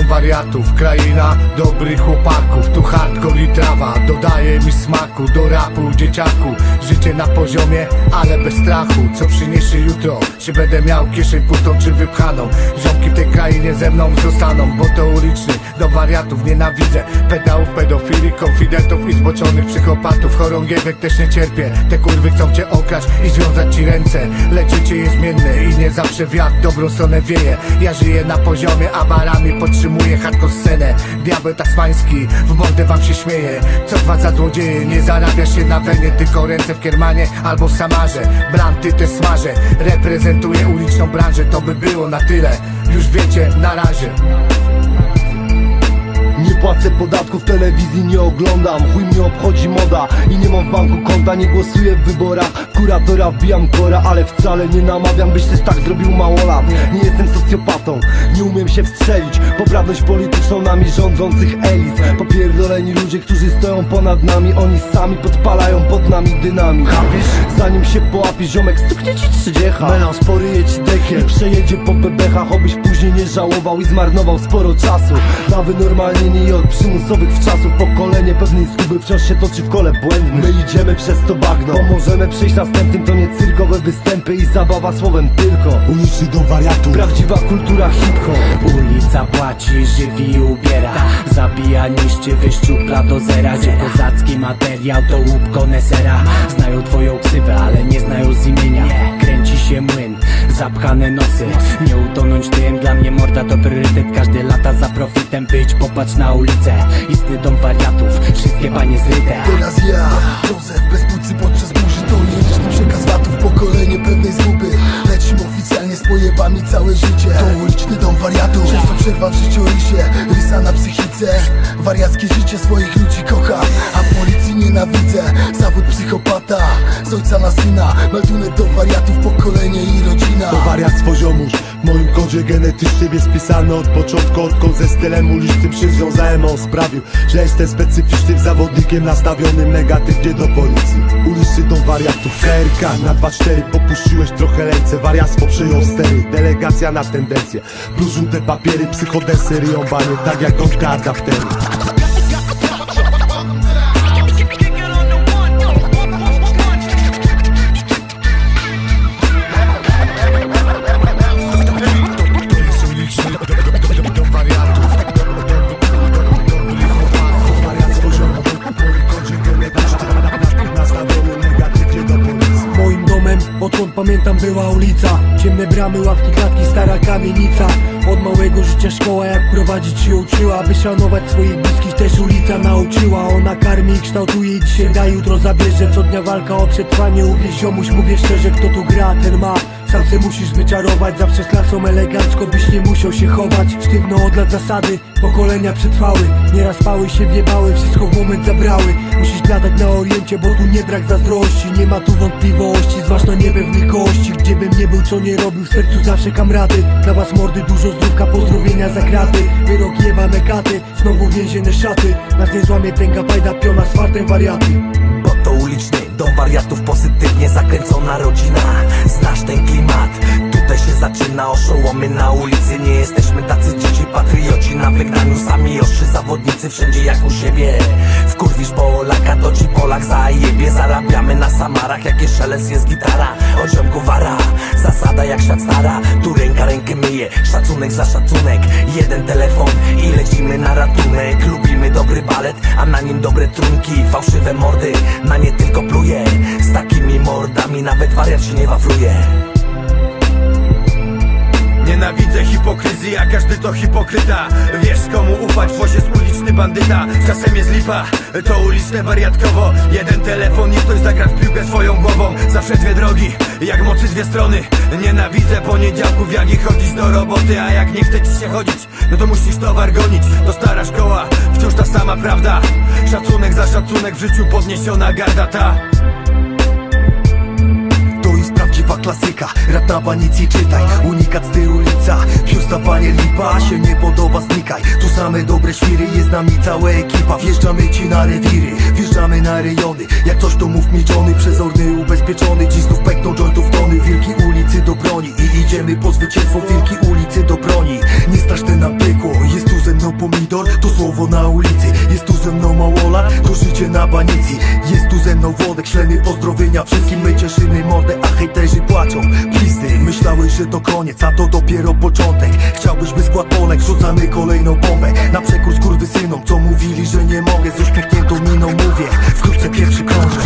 wariatów. Kraina dobrych chłopaków. Tu hardcore i trawa. Dodaje mi smaku do rapu dzieciaku. Życie na poziomie, ale bez strachu. Co przyniesie jutro? Czy będę miał kieszeń pustą czy wypchaną? Ziomki w tej krainie ze mną zostaną Bo to uliczny. Do wariatów nienawidzę. Pedałów, pedofili, konfidentów i zboczonych psychopatów. Chorągiewek też nie cierpię. Te kurwy chcą cię okraść i związać ci ręce. Lecz życie jest zmienne i nie zawsze wiatr dobrą stronę wieje. Ja żyję na poziomie, a barami podtrzymuję hardcore scenę Diabeł tasmański, w mordę wam się śmieje. Co dwa za złodzieje, nie zarabiasz się na wenie Tylko ręce w kiermanie albo w samarze. Branty te smażę, reprezentuję uliczną branżę To by było na tyle, już wiecie, na razie płacę podatków, telewizji nie oglądam. Chuj mnie obchodzi moda i nie mam w banku konta Nie głosuję w wyborach, kuratora wbijam kora Ale wcale nie namawiam, byś też tak zrobił mało lat. Nie jestem socjopatą, nie umiem się wstrzelić. Poprawność polityczną nami rządzących elit. Popierdoleni ludzie, którzy stoją ponad nami Oni sami podpalają pod nami dynamit. Chapisz? Zanim się połapisz, ziomek stuknie ci trzydziecha? Melanż poryje ci dekiel i przejedzie po bebechach Obyś później nie żałował i zmarnował sporo czasu. Na wynormalnienie i od przymusowych wczasów Pokolenie pewnej zguby wciąż się toczy w kole błędnym. My idziemy przez to bagno. Pomożemy przyjść następnym, to nie cyrkowe występy I zabawa słowem tylko. Uliczny do wariatu. Prawdziwa kultura hip-hop. Ulica płaci, żywi i ubiera. Zabija, niszczy, wyszczupla do zera. Gdzie kozacki materiał to łup konesera. Znają twoją ksywę, ale nie znają z imienia. Kręci się młyn, zapchane nosy. Nie utonąć tym, dla mnie morda to priorytet profitem, być, popatrz na ulicę Istny dom wariatów, wszystkie panie zryte. Teraz ja, Józef bez płucy podczas burzy To liryczny przekaz watów, pokolenie pewnej zguby Lecimy oficjalnie z pojebami całe życie. To uliczny dom wariatów Często przerwa w życiorysie, rysa na psychice. Wariackie życie swoich ludzi kocha A policji nienawidzę, zawód psychopata Z ojca na syna, meldunek do wariatów, pokolenie i rodzina. To wariactwo ziomuś W moim kodzie genetycznym jest pisane od początku Odkąd ze stylem ulicznym się związałem On sprawił, że jestem specyficznym zawodnikiem Nastawionym negatywnie do policji. Uliczny dom wariatów KRK na 2-4 Popuściłeś trochę ręce Wariactwo przejął stery Delegacja na tendencję. Plus żółte papiery Psychodesy ryją banie Tak jak gąbka adaptery pamiętam była ulica Ciemne bramy, ławki, klatki, stara kamienica. Od małego życia szkoła jak prowadzić się uczyła Aby szanować swoich bliskich. Też ulica nauczyła Ona karmi i kształtuje i dzisiaj da, jutro zabierze. Co dnia walka o przetrwanie, uwierz ziomuś Mówię szczerze, kto tu gra, ten ma sam se musisz wyczarować, zawsze z klasą elegancko Byś nie musiał się chować. Sztywno od lat zasady, pokolenia przetrwały. Nieraz pały się wiebały, wszystko w moment zabrały. Musisz latać na oriencie, bo tu nie brak zazdrości. Nie ma tu wątpliwości, zwłaszcza niepewnych kości. Gdzie bym nie był, co nie robił, w sercu zawsze kamrady Dla was mordy dużo zdrówka, pozdrowienia za kraty. Wyrok jebane katy, znowu więzienne szaty. Nas nie złamie tęga bajda, piona z fartem wariaty Dom wariatów, pozytywnie zakręcona rodzina. Znasz ten klimat, tutaj się zaczyna Oszołomy. Na ulicy, nie jesteśmy tacy dzieci Patrioci. Na wygnaniu, sami ostrzy zawodnicy Wszędzie jak u siebie. Wkurwisz Polaka, to ci Polak zajebie. Zarabiamy na samarach, jakie szelest jest gitara. Od ziomku wara, zasada jak świat stara. Tu ręka rękę myje, szacunek za szacunek. Jeden telefon i lecimy na ratunek. Lubimy dobry balet, a na nim dobre trunki. Fałszywe mordy, na nie tylko Z takimi mordami nawet wariat się nie wafluje hipokryzji, a każdy to hipokryta. Wiesz komu ufać, bo się uliczny bandyta. Czasem jest lipa, to uliczne wariatkowo. Jeden telefon i ktoś zagra w piłkę swoją głową. Zawsze dwie drogi, jak mocy dwie strony. Nienawidzę poniedziałków, jak i chodzić do roboty A jak nie chce ci się chodzić, no to musisz towar gonić. To stara szkoła, wciąż ta sama prawda. Szacunek za szacunek, w życiu podniesiona garda ta. jest prawdziwa klasyka. Rap na banicji czytaj Unikat z tej ulica Wsiustawanie lipa Się nie podoba znikaj. Tu same dobre świry Jest z nami cała ekipa. Wjeżdżamy ci na rewiry Wjeżdżamy na rejony. Jak coś to mów mi Johnny Przezorny ubezpieczony. Dzistów pekną jointów tony Wilki ulicy do broni. I idziemy po zwycięstwo Wilki ulicy do broni. Nie straszne nam piekło Jest tu ze mną pomidor, to słowo na ulicy. Jest tu ze mną małolat, to życie na banicy. Jest tu ze mną Wodek, ślemy pozdrowienia Wszystkim my cieszymy to dopiero początek. Chciałbyś by skład polek, rzucamy kolejną bombę. Na przekór synom, co mówili, że nie mogę. Z uśmiechniętą miną mówię, wkrótce pierwszy krążek.